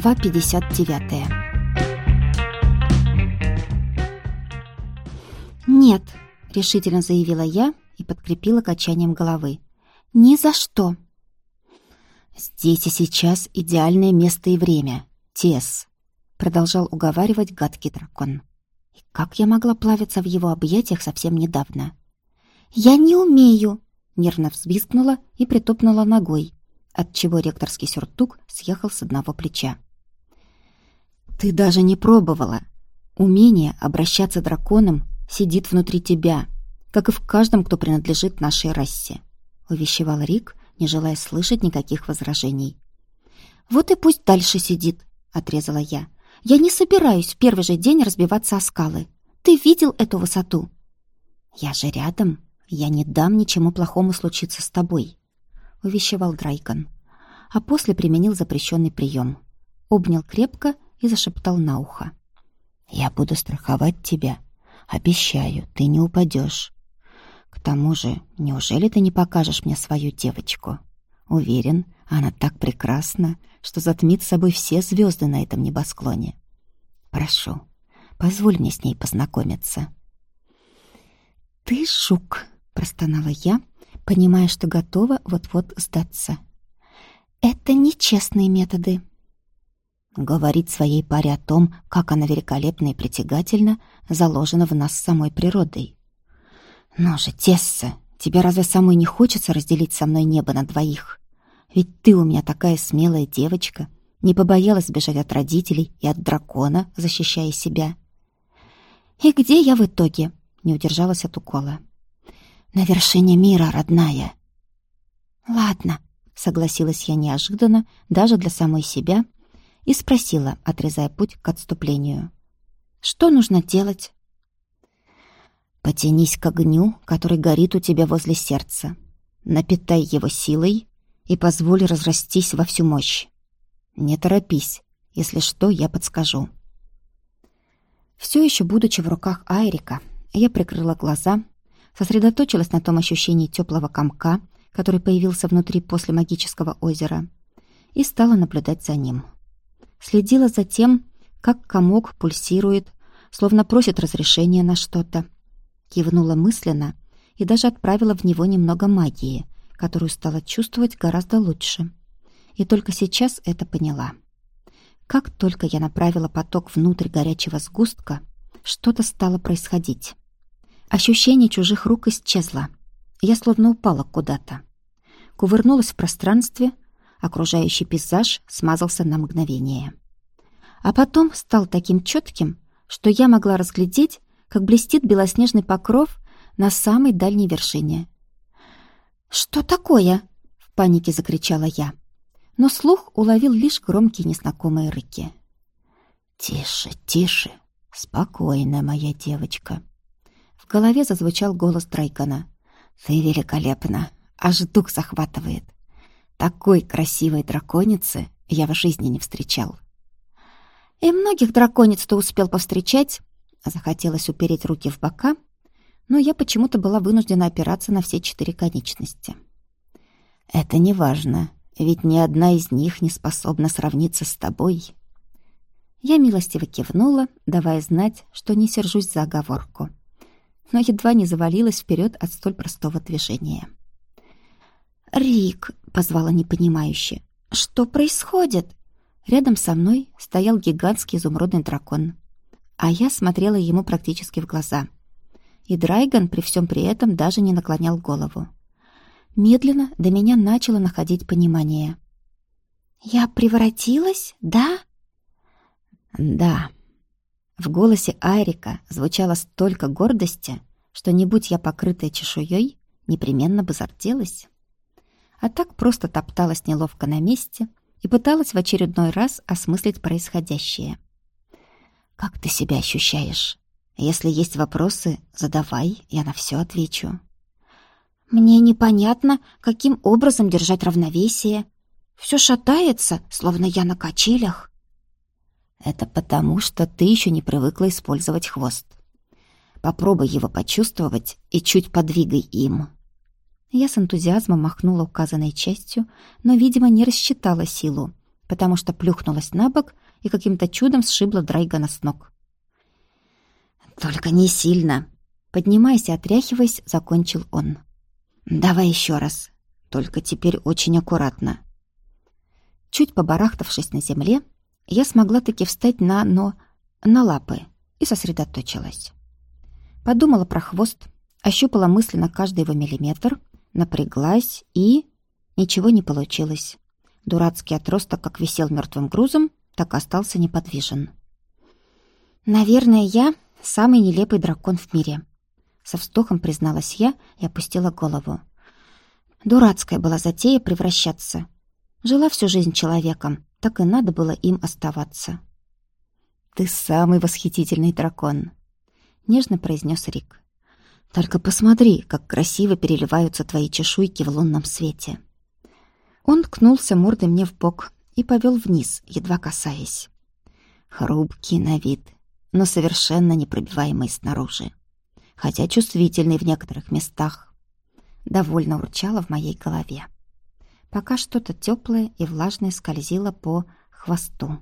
Глава 59 «Нет», — решительно заявила я и подкрепила качанием головы. «Ни за что!» «Здесь и сейчас идеальное место и время. Тес», — продолжал уговаривать гадкий дракон. И как я могла плавиться в его объятиях совсем недавно? «Я не умею!» — нервно взвизгнула и притопнула ногой, отчего ректорский сюртук съехал с одного плеча. «Ты даже не пробовала. Умение обращаться драконом сидит внутри тебя, как и в каждом, кто принадлежит нашей расе», — увещевал Рик, не желая слышать никаких возражений. «Вот и пусть дальше сидит», — отрезала я. «Я не собираюсь в первый же день разбиваться о скалы. Ты видел эту высоту?» «Я же рядом. Я не дам ничему плохому случиться с тобой», — увещевал Драйкон. А после применил запрещенный прием. Обнял крепко и зашептал на ухо. «Я буду страховать тебя. Обещаю, ты не упадешь. К тому же, неужели ты не покажешь мне свою девочку? Уверен, она так прекрасна, что затмит собой все звезды на этом небосклоне. Прошу, позволь мне с ней познакомиться». «Ты жук!» — простонала я, понимая, что готова вот-вот сдаться. «Это нечестные методы». Говорить своей паре о том, как она великолепна и притягательна, заложено в нас самой природой. «Но же, Тесса, тебе разве самой не хочется разделить со мной небо на двоих? Ведь ты у меня такая смелая девочка, не побоялась бежать от родителей и от дракона, защищая себя». «И где я в итоге?» — не удержалась от укола. «На вершине мира, родная». «Ладно», — согласилась я неожиданно, даже для самой себя — и спросила, отрезая путь к отступлению. «Что нужно делать?» «Потянись к огню, который горит у тебя возле сердца. Напитай его силой и позволь разрастись во всю мощь. Не торопись, если что, я подскажу». Все еще будучи в руках Айрика, я прикрыла глаза, сосредоточилась на том ощущении теплого комка, который появился внутри после магического озера, и стала наблюдать за ним следила за тем, как комок пульсирует, словно просит разрешения на что-то. Кивнула мысленно и даже отправила в него немного магии, которую стала чувствовать гораздо лучше. И только сейчас это поняла. Как только я направила поток внутрь горячего сгустка, что-то стало происходить. Ощущение чужих рук исчезло. Я словно упала куда-то. Кувырнулась в пространстве — окружающий пейзаж смазался на мгновение. А потом стал таким четким, что я могла разглядеть, как блестит белоснежный покров на самой дальней вершине. «Что такое?» — в панике закричала я. Но слух уловил лишь громкие незнакомые рыки. «Тише, тише, спокойно, моя девочка». В голове зазвучал голос Драйкона. «Ты великолепна, аж дух захватывает. Такой красивой драконицы я в жизни не встречал. И многих дракониц ты успел повстречать. Захотелось упереть руки в бока, но я почему-то была вынуждена опираться на все четыре конечности. Это не важно, ведь ни одна из них не способна сравниться с тобой. Я милостиво кивнула, давая знать, что не сержусь за оговорку, но едва не завалилась вперед от столь простого движения. «Рик!» — позвала непонимающе. «Что происходит?» Рядом со мной стоял гигантский изумрудный дракон. А я смотрела ему практически в глаза. И Драйган при всем при этом даже не наклонял голову. Медленно до меня начало находить понимание. «Я превратилась, да?» «Да». В голосе Айрика звучало столько гордости, что не будь я покрытая чешуей, непременно бы зарделась а так просто топталась неловко на месте и пыталась в очередной раз осмыслить происходящее. «Как ты себя ощущаешь? Если есть вопросы, задавай, я на все отвечу». «Мне непонятно, каким образом держать равновесие. Все шатается, словно я на качелях». «Это потому, что ты еще не привыкла использовать хвост. Попробуй его почувствовать и чуть подвигай им». Я с энтузиазмом махнула указанной частью, но, видимо, не рассчитала силу, потому что плюхнулась на бок и каким-то чудом сшибла Драйгана с ног. «Только не сильно!» Поднимаясь и отряхиваясь, закончил он. «Давай еще раз. Только теперь очень аккуратно». Чуть побарахтавшись на земле, я смогла таки встать на, но... на лапы и сосредоточилась. Подумала про хвост, ощупала мысленно каждый его миллиметр, напряглась и... Ничего не получилось. Дурацкий отросток как висел мертвым грузом, так остался неподвижен. «Наверное, я самый нелепый дракон в мире», — со вздохом призналась я и опустила голову. Дурацкая была затея превращаться. Жила всю жизнь человеком, так и надо было им оставаться. «Ты самый восхитительный дракон», — нежно произнес Рик. «Только посмотри, как красиво переливаются твои чешуйки в лунном свете». Он ткнулся мордой мне в бок и повел вниз, едва касаясь. Хрупкий на вид, но совершенно непробиваемый снаружи, хотя чувствительный в некоторых местах. Довольно урчало в моей голове, пока что-то теплое и влажное скользило по хвосту.